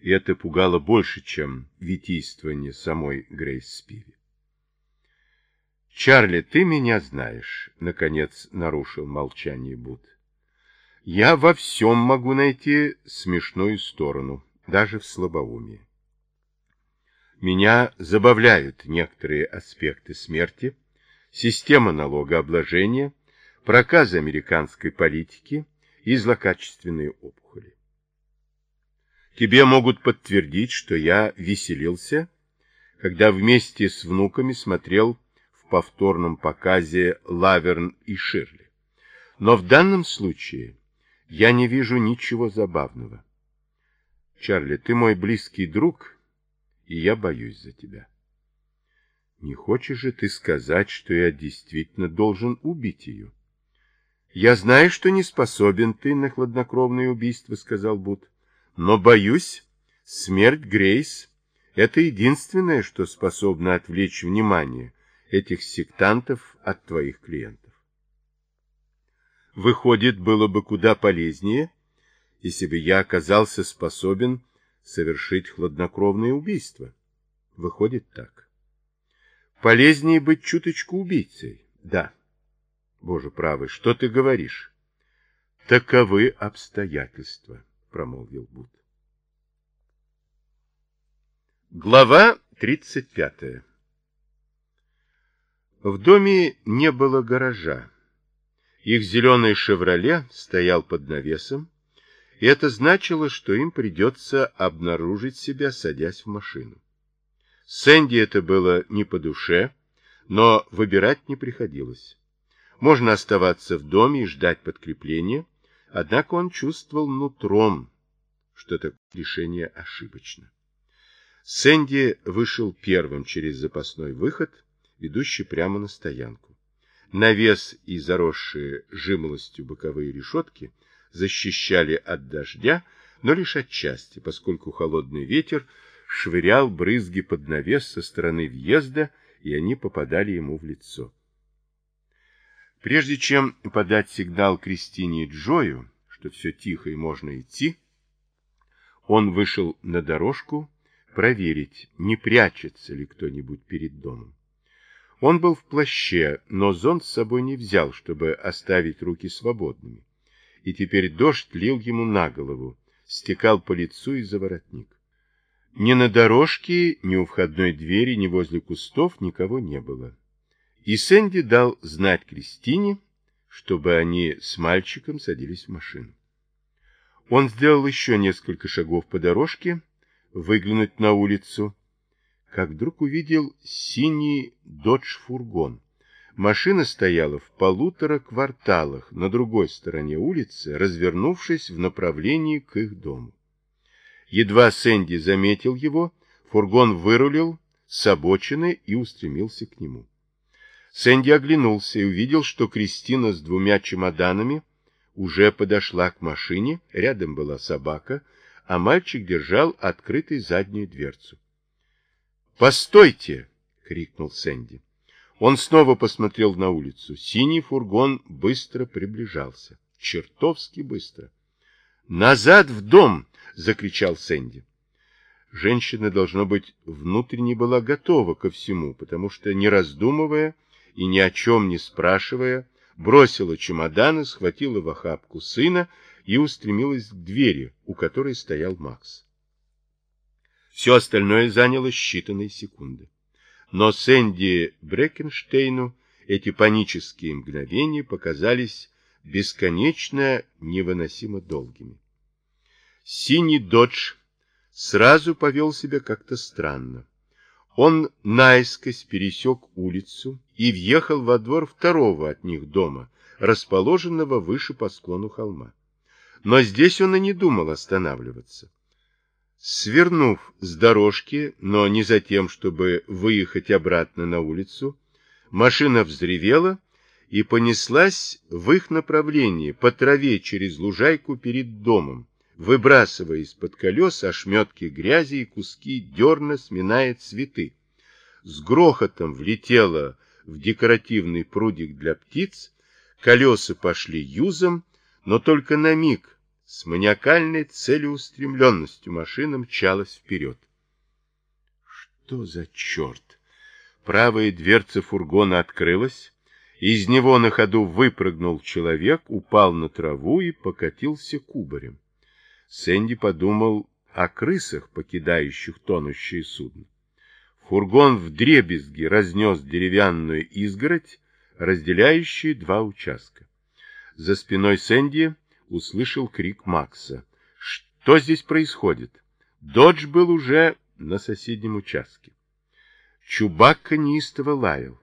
и это пугало больше, чем витийствование самой Грейс Спиви. «Чарли, ты меня знаешь», — наконец нарушил молчание Бут. «Я во всем могу найти смешную сторону, даже в слабоумии. Меня забавляют некоторые аспекты смерти, система налогообложения, проказы американской политики и злокачественные опухоли. Тебе могут подтвердить, что я веселился, когда вместе с внуками смотрел в повторном показе «Лаверн и Ширли». Но в данном случае я не вижу ничего забавного. Чарли, ты мой близкий друг, и я боюсь за тебя. Не хочешь же ты сказать, что я действительно должен убить ее? Я знаю, что не способен ты на хладнокровное убийство, сказал Бут. Но, боюсь, смерть Грейс — это единственное, что способно отвлечь внимание этих сектантов от твоих клиентов. Выходит, было бы куда полезнее, если бы я оказался способен совершить хладнокровное убийство. Выходит так. Полезнее быть чуточку убийцей. Да. Боже правый, что ты говоришь? Таковы обстоятельства. — промолвил Буд. Глава 35 В доме не было гаража. Их зеленый «Шевроле» стоял под навесом, и это значило, что им придется обнаружить себя, садясь в машину. Сэнди это было не по душе, но выбирать не приходилось. Можно оставаться в доме и ждать подкрепления, Однако он чувствовал нутром, что это решение ошибочно. Сэнди вышел первым через запасной выход, ведущий прямо на стоянку. Навес и заросшие жимолостью боковые решетки защищали от дождя, но лишь отчасти, поскольку холодный ветер швырял брызги под навес со стороны въезда, и они попадали ему в лицо. Прежде чем подать сигнал Кристине и Джою, что все тихо и можно идти, он вышел на дорожку проверить, не прячется ли кто-нибудь перед домом. Он был в плаще, но зонт с собой не взял, чтобы оставить руки свободными. И теперь дождь лил ему на голову, стекал по лицу и за воротник. Ни на дорожке, ни у входной двери, ни возле кустов никого не было. И Сэнди дал знать Кристине, чтобы они с мальчиком садились в машину. Он сделал еще несколько шагов по дорожке, выглянуть на улицу, как вдруг увидел синий додж-фургон. Машина стояла в полутора кварталах на другой стороне улицы, развернувшись в направлении к их дому. Едва Сэнди заметил его, фургон вырулил с обочины и устремился к нему. Сэнди оглянулся и увидел, что Кристина с двумя чемоданами уже подошла к машине, рядом была собака, а мальчик держал открытой заднюю дверцу. «Постойте!» — крикнул Сэнди. Он снова посмотрел на улицу. Синий фургон быстро приближался. Чертовски быстро. «Назад в дом!» — закричал Сэнди. Женщина, должно быть, внутренне была готова ко всему, потому что, не раздумывая, и ни о чем не спрашивая, бросила чемоданы, схватила в охапку сына и устремилась к двери, у которой стоял Макс. Все остальное заняло считанные секунды. Но Сэнди Брекенштейну эти панические мгновения показались бесконечно невыносимо долгими. Синий додж сразу повел себя как-то странно. Он наискось пересек улицу и въехал во двор второго от них дома, расположенного выше по склону холма. Но здесь он и не думал останавливаться. Свернув с дорожки, но не за тем, чтобы выехать обратно на улицу, машина взревела и понеслась в их направлении по траве через лужайку перед домом, выбрасывая из-под колес ошметки грязи и куски дерна, сминая цветы. С грохотом влетела в декоративный прудик для птиц, колеса пошли юзом, но только на миг с маниакальной целеустремленностью машина мчалась вперед. Что за черт? Правая дверца фургона открылась, из него на ходу выпрыгнул человек, упал на траву и покатился кубарем. Сэнди подумал о крысах, покидающих тонущее судно. Фургон в дребезги разнес деревянную изгородь, разделяющую два участка. За спиной Сэнди услышал крик Макса. Что здесь происходит? Додж был уже на соседнем участке. Чубакка неистово лаял.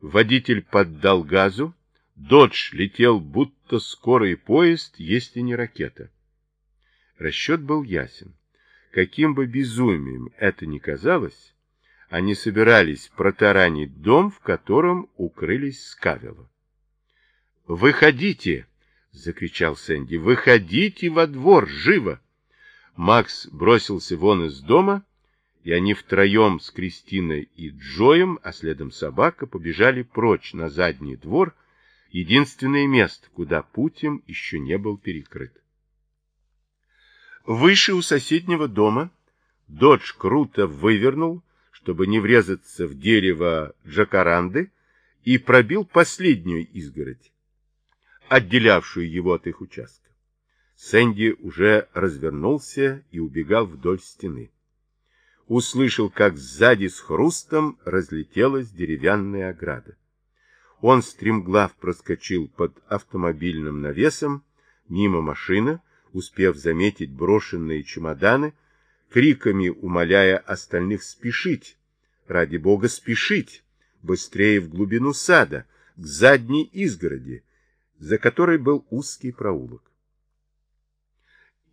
Водитель поддал газу. Додж летел, будто скорый поезд, если не ракета. Расчет был ясен. Каким бы безумием это ни казалось, они собирались протаранить дом, в котором укрылись Скавело. «Выходите!» — закричал Сэнди. «Выходите во двор! Живо!» Макс бросился вон из дома, и они втроем с Кристиной и Джоем, а следом собака, побежали прочь на задний двор, единственное место, куда путем еще не был перекрыт. Выше у соседнего дома Додж круто вывернул, чтобы не врезаться в дерево джакаранды, и пробил последнюю изгородь, отделявшую его от их участка. Сэнди уже развернулся и убегал вдоль стены. Услышал, как сзади с хрустом разлетелась деревянная ограда. Он стремглав проскочил под автомобильным навесом, мимо машины, успев заметить брошенные чемоданы, криками умоляя остальных спешить, ради бога спешить, быстрее в глубину сада, к задней изгороди, за которой был узкий проулок.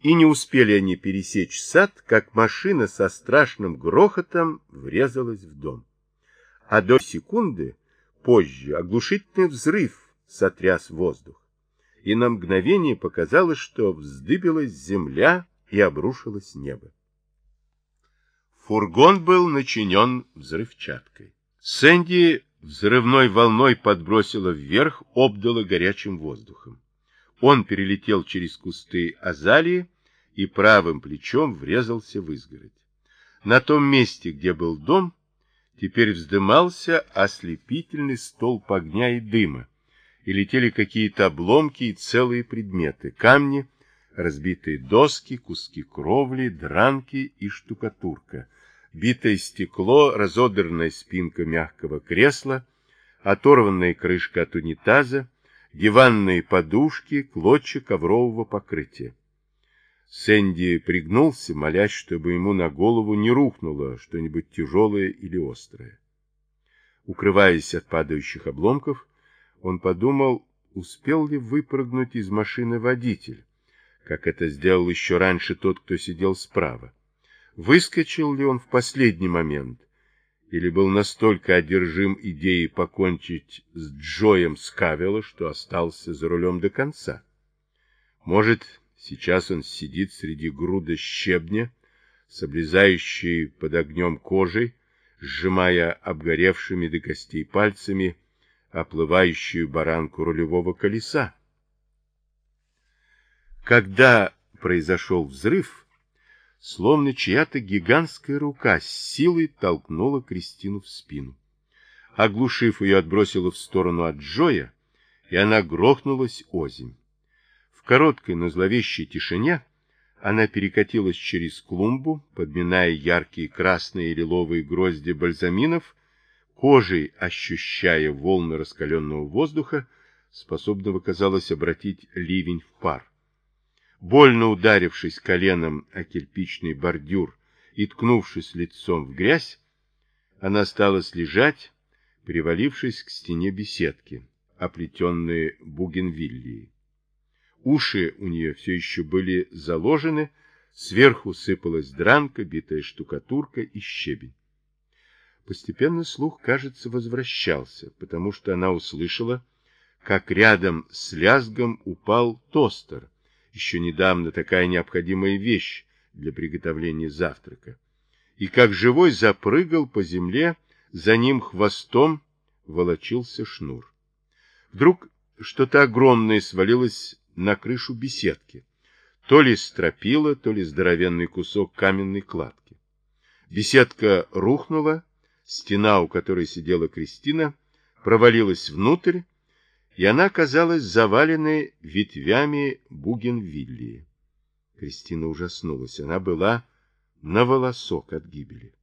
И не успели они пересечь сад, как машина со страшным грохотом врезалась в дом. А до секунды позже оглушительный взрыв сотряс воздух, и на мгновение показалось, что вздыбилась земля и обрушилось небо. Фургон был начинен взрывчаткой. Сэнди взрывной волной подбросила вверх, обдала горячим воздухом. Он перелетел через кусты азалии и правым плечом врезался в изгородь. На том месте, где был дом, теперь вздымался ослепительный столб огня и дыма, и летели какие-то обломки и целые предметы, камни, разбитые доски, куски кровли, дранки и штукатурка, битое стекло, разодранная спинка мягкого кресла, оторванная крышка от унитаза, диванные подушки, клочья коврового покрытия. Сэнди пригнулся, молясь, чтобы ему на голову не рухнуло что-нибудь тяжелое или острое. Укрываясь от падающих обломков, он подумал, успел ли выпрыгнуть из машины водитель, как это сделал еще раньше тот, кто сидел справа. Выскочил ли он в последний момент, или был настолько одержим идеей покончить с Джоем Скавелла, что остался за рулем до конца? Может, сейчас он сидит среди груда щебня, с облезающей под огнем кожей, сжимая обгоревшими до костей пальцами оплывающую баранку рулевого колеса. Когда произошел взрыв, словно чья-то гигантская рука с силой толкнула Кристину в спину. Оглушив ее, отбросила в сторону от Джоя, и она грохнулась озимь. В короткой, но зловещей тишине она перекатилась через клумбу, подминая яркие красные и лиловые грозди бальзаминов, кожей ощущая волны раскаленного воздуха, способного, казалось, обратить ливень в пар. Больно ударившись коленом о кирпичный бордюр и ткнувшись лицом в грязь, она осталась лежать, привалившись к стене беседки, оплетенной бугенвиллией. Уши у нее все еще были заложены, сверху сыпалась дранка, битая штукатурка и щебень. Постепенно слух, кажется, возвращался, потому что она услышала, как рядом с лязгом упал тостер, еще недавно такая необходимая вещь для приготовления завтрака. И как живой запрыгал по земле, за ним хвостом волочился шнур. Вдруг что-то огромное свалилось на крышу беседки. то ли стропила, то ли здоровенный кусок каменной кладки. Беседка рухнула, стена, у которой сидела Кристина, провалилась внутрь, и она казалась заваленной ветвями бугенвиллии. Кристина ужаснулась. Она была на волосок от гибели.